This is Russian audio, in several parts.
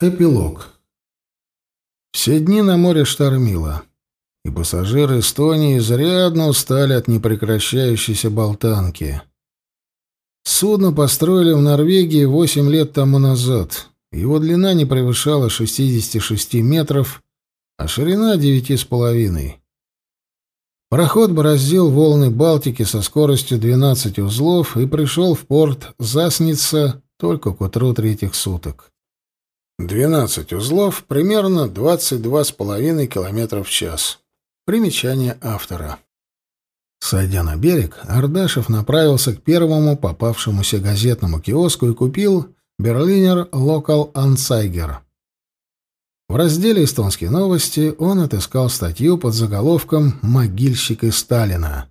Эпилог. Все дни на море штормило, и пассажиры Эстонии изрядно устали от непрекращающейся болтанки. Судно построили в Норвегии восемь лет тому назад. Его длина не превышала 66 метров, а ширина — девяти с половиной. Пароход бороздил волны Балтики со скоростью 12 узлов и пришел в порт Засница только к утру третьих суток. 12 узлов, примерно 22,5 км в час. Примечание автора. Сойдя на берег, Ардашев направился к первому попавшемуся газетному киоску и купил «Берлинер Локал Ансайгер». В разделе «Эстонские новости» он отыскал статью под заголовком «Могильщик и Сталина».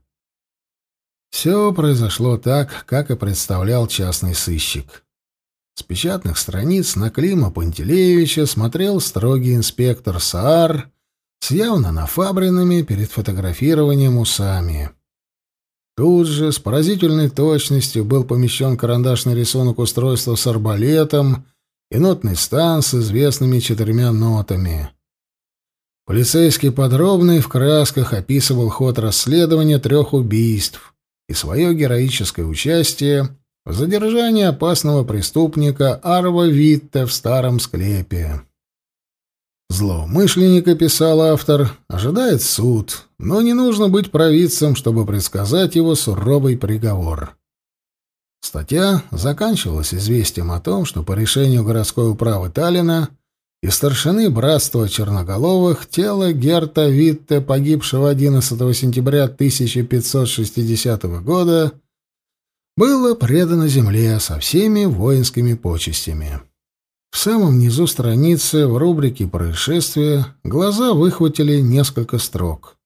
Все произошло так, как и представлял частный сыщик. С печатных страниц на Клима Пантелеевича смотрел строгий инспектор Саар с явно нафабренными перед фотографированием усами. Тут же с поразительной точностью был помещен карандашный рисунок устройства с арбалетом и нотный стан с известными четырьмя нотами. Полицейский подробно и в красках описывал ход расследования трех убийств и свое героическое участие Задержание опасного преступника Арва Витте в старом склепе. Злоумышленника, писал автор, ожидает суд, но не нужно быть провидцем, чтобы предсказать его суровый приговор. Статья заканчивалась известием о том, что по решению городской управы Таллина и старшины братства черноголовых тело Герта Витте, погибшего 11 сентября 1560 года, было предано земле со всеми воинскими почестями. В самом низу страницы, в рубрике «Происшествия», глаза выхватили несколько строк.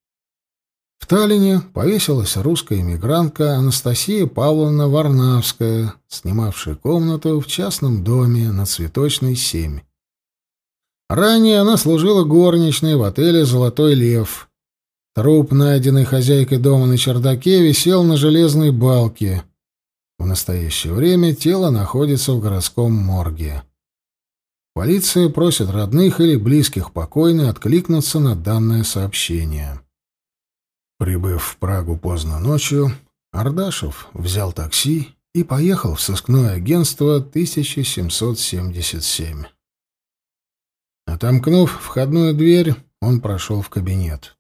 В Таллине повесилась русская эмигрантка Анастасия Павловна Варнавская, снимавшая комнату в частном доме на Цветочной 7. Ранее она служила горничной в отеле «Золотой лев». Труп, найденный хозяйкой дома на чердаке, висел на железной балке — в настоящее время тело находится в городском морге. Полиция просит родных или близких покойной откликнуться на данное сообщение. Прибыв в Прагу поздно ночью, Ардашев взял такси и поехал в сыскное агентство 1777. Отомкнув входную дверь, он прошел в кабинет.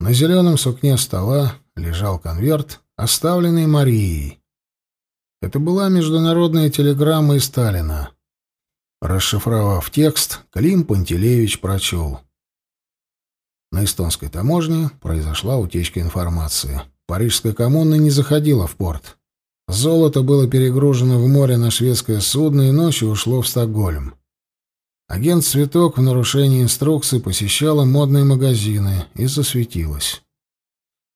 На зеленом сукне стола лежал конверт, оставленный Марией. Это была международная телеграмма из Сталина. Расшифровав текст, Клим Пантелеевич прочел. На эстонской таможне произошла утечка информации. Парижская коммуна не заходила в порт. Золото было перегружено в море на шведское судно и ночью ушло в Стокгольм. Агент Цветок в нарушении инструкций посещала модные магазины и засветилась.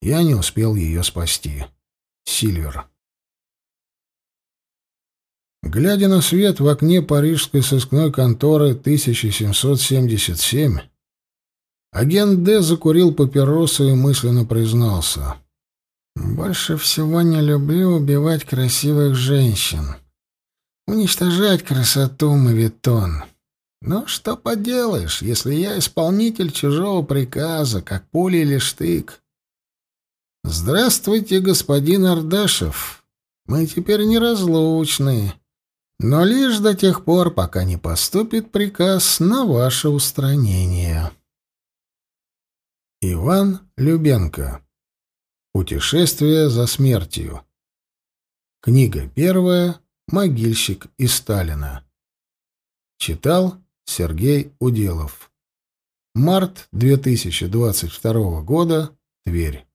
Я не успел ее спасти. Сильвер. Глядя на свет в окне парижской сыскной конторы 1777, агент Д закурил папиросу и мысленно признался. «Больше всего не люблю убивать красивых женщин. Уничтожать красоту мавитон. Но что поделаешь, если я исполнитель чужого приказа, как пуля или штык?» «Здравствуйте, господин Ардашев. Мы теперь неразлучны» но лишь до тех пор, пока не поступит приказ на ваше устранение. Иван Любенко. Путешествие за смертью. Книга первая. Могильщик и Сталина. Читал Сергей Уделов. Март 2022 года. Тверь.